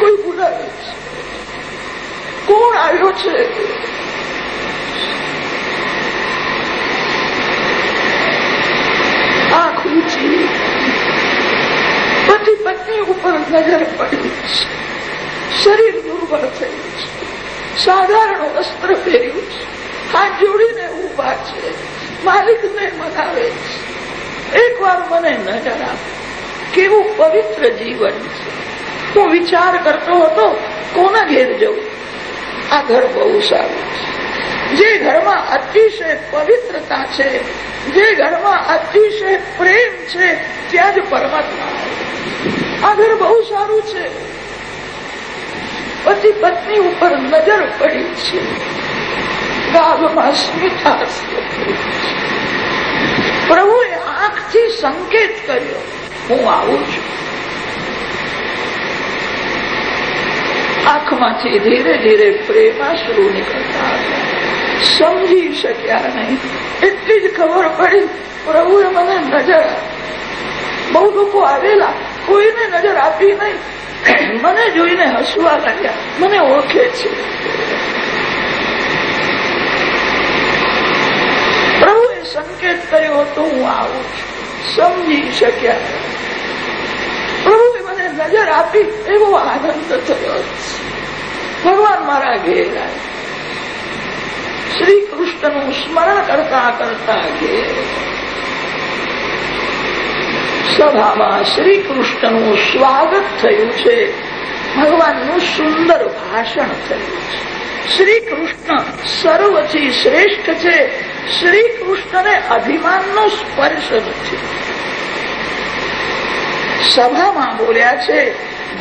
કોઈ બોલાવે કોણ આવ્યો છે? આંખ ઊંચી. પતિ પત્ની ઉપર નજર પડી. શરીર દુર્બળ થયું છે. સાધારણ વસ્ત્ર પહેર્યું છે. હાથ જોડીને ઊભા છે. માલિકને મનાવે છે. એક વાર મને નજર આપે. કેવું પવિત્ર જીવન છે. હું વિચાર કરતો હતો, કોના ઘેર જવું? આ ઘર બહુ સારું જે ઘરમાં અતિશય પવિત્રતા છે, જે ઘરમાં અતિશય પ્રેમ છે, ત્યાં જ પરમાત્મા આ ઘર બહુ સારું છે. પતિ પત્ની ઉપર નજર પડી છે. ગાભમાં સ્મિતા પ્રભુએ આંખથી સંકેત કર્યો, હું આવું છું. આંખમાંથી ધીરે ધીરે પ્રેમાશ્રુ નીકળતા સમજી શક્યા નહીં એટલી જ ખબર પડી પ્રભુએ મને નજર બહુ લોકો આવેલા કોઈને નજર આપી નહીં મને જોઈને હસવા લાગ્યા મને ઓળખે છે પ્રભુએ સંકેત કર્યો હતો હું આવું છું સમજી શક્યા નજર આપી, એવો આનંદ થયો ભગવાન મારા ઘેર શ્રી કૃષ્ણનું સ્મરણ કરતા કરતા ઘેર સભામાં શ્રી કૃષ્ણનું સ્વાગત થયું છે. ભગવાનનું સુંદર ભાષણ થયું છે. શ્રી કૃષ્ણ સર્વથી શ્રેષ્ઠ છે. શ્રી કૃષ્ણને અભિમાનનો સ્પર્શ નથી. સભામાં બોલ્યા છે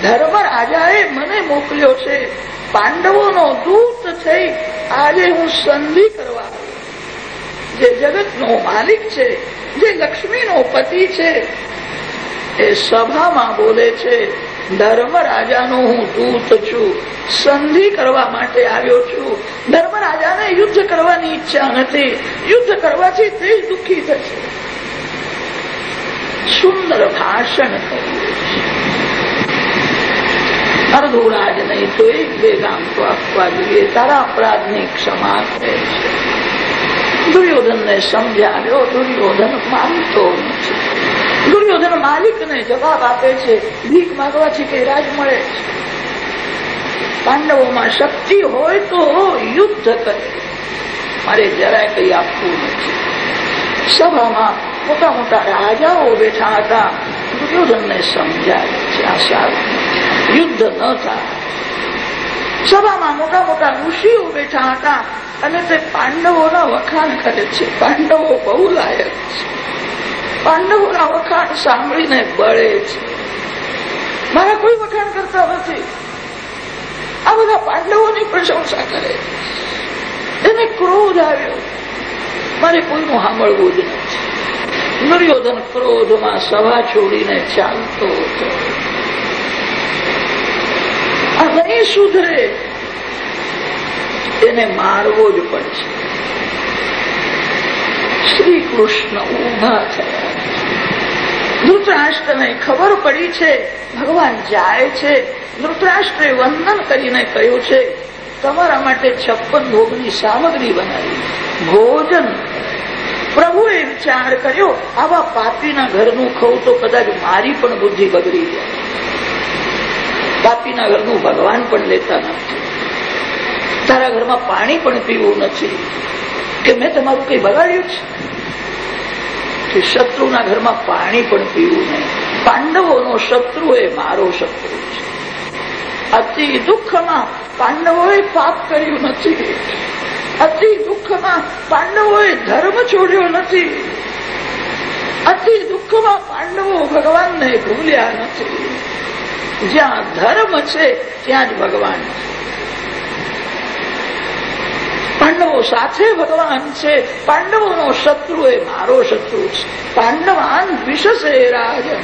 ધર્મ રાજાએ મને મોકલ્યો છે. પાંડવોનો દૂત થઈ આજે હું સંધિ કરવા જે જગતનો માલિક છે, જે લક્ષ્મીનો પતિ છે, એ સભામાં બોલે છે ધર્મ રાજાનો હું દૂત છું. સંધિ કરવા માટે આવ્યો છું. ધર્મ રાજાને યુદ્ધ કરવાની ઈચ્છા નથી. યુદ્ધ કરવાથી તે દુઃખી થશે. સુંદર ભાષણ અર્ધોરાજ નહીં તો એક બે ગામ તો આપવા જોઈએ તારા અપરાધની ક્ષમા કરે છે દુર્યોધનને સમજાવ્યો દુર્યોધન માનતો નથી દુર્યોધન માલિકને જવાબ આપે છે? ભીખ માગવાથી કઈ રાજ મળે છે પાંડવોમાં શક્તિ હોય તો યુદ્ધ કરે. મારે જરાય કઈ આપવું નથી. સભામાં મોટા મોટા રાજાઓ બેઠા હતા. દુર્યોધનને સમજાય છે આ સારું. યુદ્ધ ન થાય. સભામાં મોટા મોટા ઋષિઓ બેઠા હતા અને તે પાંડવોના વખાણ કરે છે. પાંડવો બહુ લાયક છે. પાંડવોના વખાણ સાંભળીને બળે છે. મારા કોઈ વખાણ કરતા નથી. આ બધા પાંડવોની પ્રશંસા કરે એને ક્રોધ આવ્યો. મારે કોઈનું સાંભળવું જ નથી. દુર્યોધન ક્રોધમાં સભા છોડીને ચાલતો હતો. આ સુધરે. એને મારવો જ પડશે. શ્રી કૃષ્ણ ઊભા થયા. ધૃતરાષ્ટ્રને ખબર પડી છે, ભગવાન જાય છે. ધૃતરાષ્ટ્રે વંદન કરીને કહ્યું છે, તમારા માટે છપ્પન ભોગની સામગ્રી બનાવી. ભોજન પ્રભુએ વિચાર કર્યો, આવા પાપીના ઘરનું ખવું તો કદાચ મારી પણ બુદ્ધિ બગડી જાય. પાપીના ઘરનું ભગવાન પણ લેતા નથી. તારા ઘરમાં પાણી પણ પીવું નથી. કે મેં તમારું કઈ બગાડ્યું છે? કે શત્રુના ઘરમાં પાણી પણ પીવું નહીં. પાંડવોનો શત્રુ એ મારો શત્રુ છે. અતિ દુઃખમાં પાંડવોએ પાપ કર્યું નથી. અતિ દુઃખમાં પાંડવોએ ધર્મ છોડ્યો નથી. અતિ દુઃખમાં પાંડવો ભગવાનને ભૂલ્યા નથી. જ્યાં ધર્મ છે, ત્યાં જ ભગવાન છે. પાંડવો સાથે ભગવાન છે, પાંડવોનો શત્રુ એ મારો શત્રુ છે. પાંડવાન વિશસે રાજન.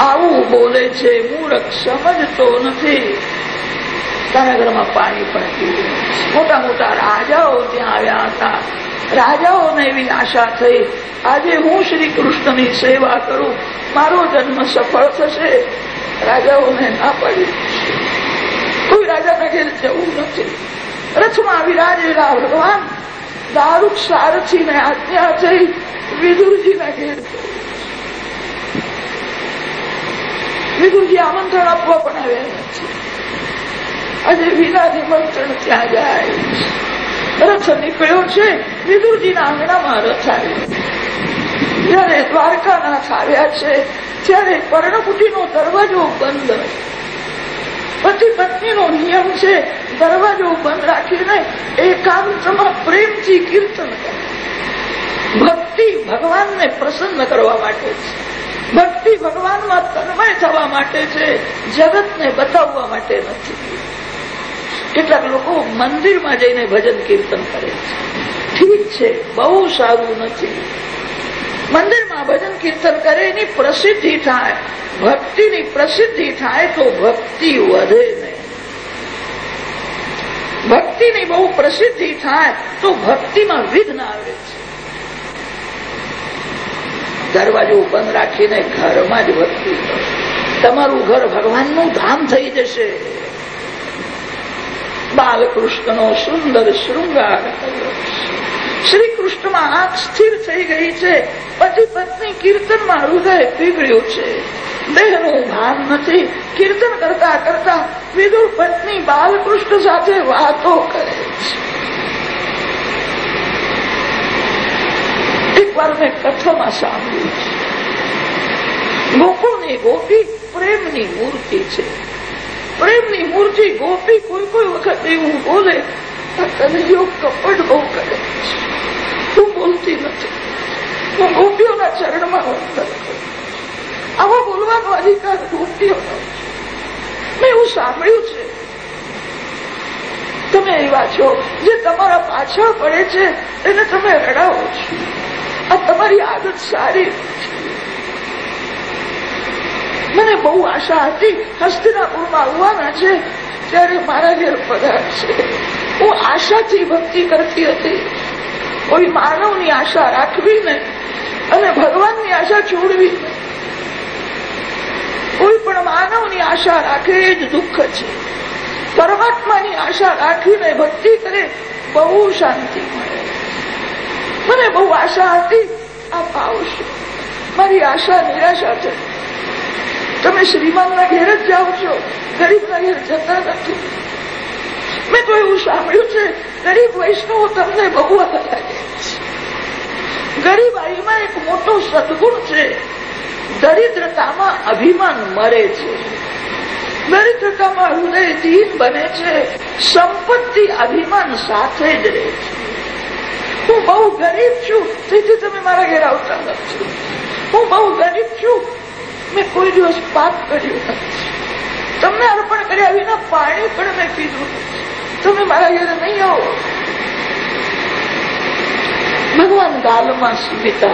આવું બોલે છે, મૂર્ખ સમજતો નથી. ઘરમાં પાણી પીવું મોટા મોટા રાજાઓ ત્યાં આવ્યા હતા. રાજાઓને એવી આશા થઈ, આજે હું શ્રી કૃષ્ણની સેવા કરું. મારો જન્મ સફળ થશે. રાજાઓને ના પડી કોઈ રાજાના ઘેર જવું નથી. રથમાં વિરાજેલા ભગવાન દારૂક સારથીને આજ્ઞા થઈ વિદુરજીના ઘેર વિદુરજી આમંત્રણ આપવા પણ આવ્યા નથી. આજે વિના નિમંત્રણ ત્યાં જાય રથ નીકળ્યો છે વિદુરજીના આંગણામાં રથ આવ્યો જયારે દ્વારકાનાથ આવ્યા છે ત્યારે પર્ણકુટીનો દરવાજો બંધ પતિ પત્નીનો નિયમ છે દરવાજો બંધ રાખીને એકાંતમાં પ્રેમથી કીર્તન કરે ભક્તિ ભગવાનને પ્રસન્ન કરવા માટે છે ભક્તિ ભગવાનમાં તન્મય થવા માટે છે જગતને બતાવવા માટે નથી કેટલાક લોકો મંદિરમાં જઈને ભજન કીર્તન કરે છે. ઠીક છે, બહુ સારું નથી. મંદિરમાં ભજન કીર્તન કરે, એની પ્રસિદ્ધિ થાય. ભક્તિની પ્રસિદ્ધિ થાય તો ભક્તિ વધે નહીં. ભક્તિની બહુ પ્રસિદ્ધિ થાય તો ભક્તિમાં વિઘ્ન આવે છે. દરવાજો બંધ રાખીને ઘરમાં જ ભક્તિ તમારું ઘર ભગવાનનું ધામ થઈ જશે. બાલકૃષ્ણનો સુંદર શૃંગાર શ્રી આંખ સ્થિર થઈ ગઈ છે પછી પત્ની કીર્તનમાં હૃદય પીગળ્યું છે દેહનું ભાન નથી કીર્તન કરતા કરતા વિદુર પત્ની બાલકૃષ્ણ સાથે વાતો કરે છે એક વાર મેં કથામાં સાંભળ્યું છે, ગોકુળની ગોપી પ્રેમની મૂર્તિ છે। પ્રેમની મૂર્તિ ગોપી કોઈ કોઈ વખત એવું બોલે યોગ કપટ બહુ કરે છે. હું બોલતી નથી. હું ગોપીઓના ચરણમાં આવો બોલવાનો અધિકાર ગોપીઓનો મેં એવું સાંભળ્યું છે. તમે એવા છો જે તમારા પાછળ પડે છે, એને તમે રડાવો છો. આ તમારી આદત સારી મને બહુ આશા હતી. હસ્તિનાપુરમાં આવવાના છે. ત્યારે મારા ઘેર પધાર છે. હું આશાથી ભક્તિ કરતી હતી. કોઈ માનવની આશા રાખવી ને અને ભગવાનની આશા છોડવી કોઈ પણ માનવની આશા રાખે એ જ દુઃખ છે. પરમાત્માની આશા રાખીને ભક્તિ કરે બહુ શાંતિ મળે. મને બહુ આશા હતી. આ પાવશે મારી આશા નિરાશા થઈ તમે શ્રીમાનના ઘેર જ જાઓ છો. ગરીબના ઘેર જતા નથી. મેં તો એવું સાંભળ્યું છે, ગરીબ વૈષ્ણવો તમને બહુ લાગે ગરીબાઈમાં એક મોટો સદગુણ છે, દરિદ્રતામાં અભિમાન મરે છે. દરિદ્રતામાં હૃદય દીન બને છે, સંપત્તિ અભિમાન સાથે જ રહે છે. હું બહુ ગરીબ છું, તેથી તમે મારા ઘેર આવતા નથી. હું બહુ ગરીબ છું મેં કોઈ દિવસ પાપ કર્યું તમને અર્પણ કર્યા વિના પાણી પણ મેં પીધું તમે મારા ઘરે નહીં આવો. ભગવાન ગાલમાં સ્મિતા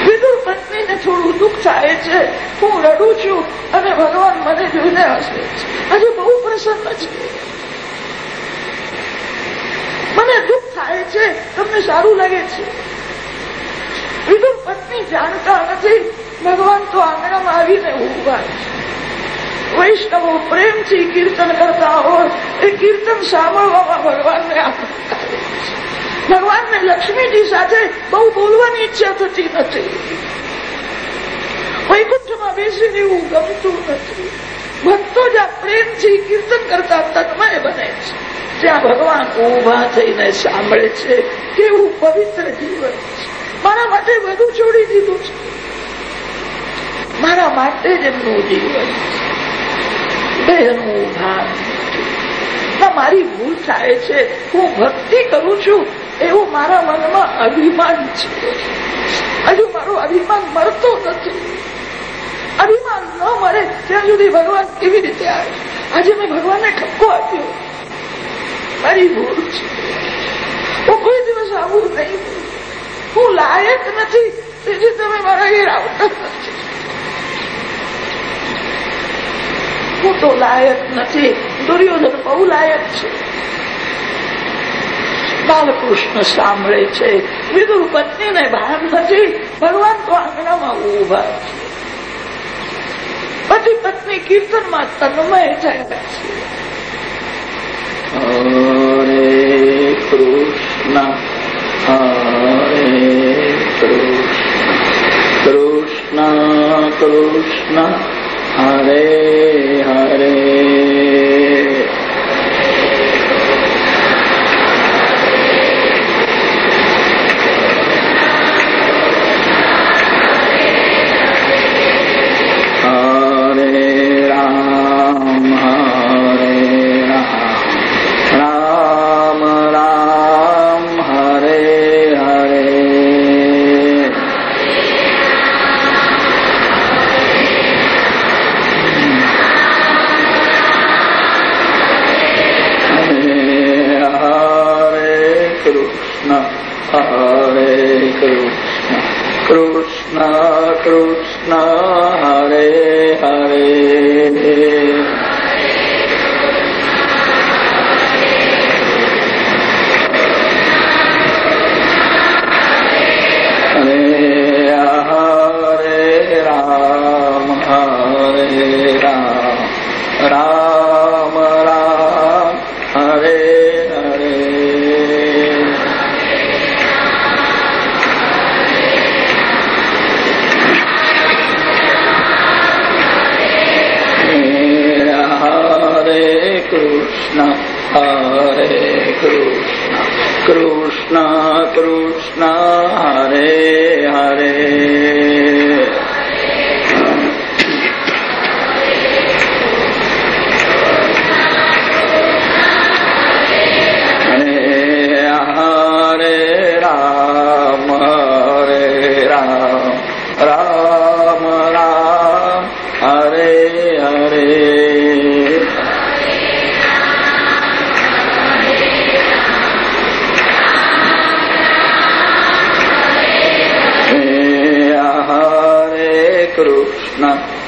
વિદુર પત્નીને થોડું દુઃખ થાય છે. હું રડું છું અને ભગવાન મને જોઈને હસે છે. આજે બહુ પ્રસન્ન છે. મને દુઃખ થાય છે. તમને સારું લાગે છે. વિદુર પત્ની જાણતા નથી. ભગવાન તો આંગણામાં આવીને ઊભા વૈષ્ણવો પ્રેમથી કીર્તન કરતા હોય, એ કીર્તન સાંભળવામાં ભગવાનને ભગવાનને લક્ષ્મીજી સાથે બહુ બોલવાની ઈચ્છા થતી નથી. વૈકુંઠમાં બેસીને એવું ગમતું નથી. ભક્તો જ્યાં પ્રેમથી કીર્તન કરતા તન્મય બને છે. ત્યાં ભગવાન ઊભા થઈને સાંભળે છે કેવું પવિત્ર જીવન છે. મારા માટે બધું છોડી દીધું છે. મારા માટે જ એમનું જીવન બહેનું ભાન. મારી ભૂલ થાય છે. હું ભક્તિ કરું છું. એવું મારા મનમાં અભિમાન છે. હજુ મારું અભિમાન મળતો નથી. અભિમાન ન મળે ત્યાં સુધી ભગવાન કેવી રીતે આવે? આજે મેં ભગવાનને ઠપકો આપ્યો. મારી ભૂલ છે. હું કોઈ દિવસ આવું નહીં. હું લાયક નથી. તેથી તમે મારા ઘેર આવતા નથી. પોતો લાયક નથી. દુર્યોધન બહુ લાયક છે. બાલકૃષ્ણ સાંભળે છે. વિદુર પત્નીને ભાન નથી. ભગવાન તો આંગણામાં ઊભા છે. પતિ પત્ની કીર્તનમાં તન્મય થયા હરે કૃષ્ણ હરે કૃષ્ણ કૃષ્ણ કૃષ્ણ Hare Hare કૃષ્ણ કૃષ્ણ હરે હરે. કૃષ્ણ કૃષ્ણ હરે હરે.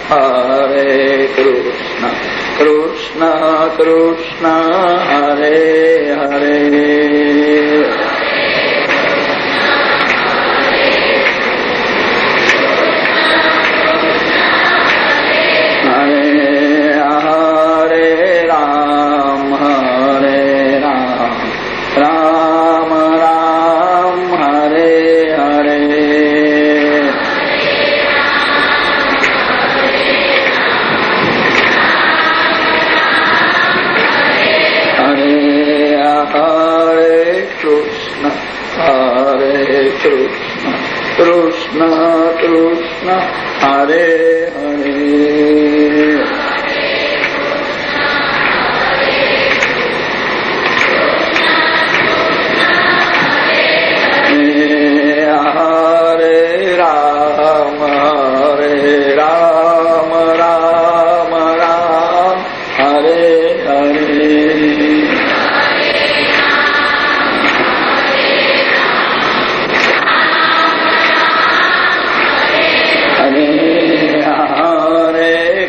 Hare Krishna Krishna Krishna Hare Hare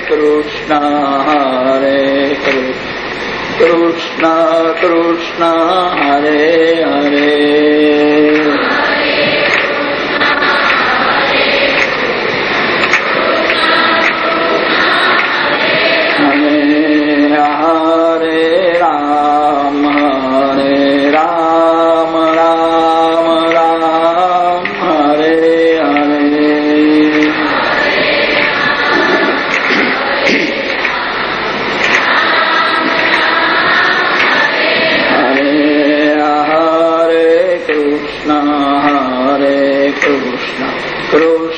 Krishna હરે કૃષ્ણ કૃષ્ણ કૃષ્ણ હરે હરે. pros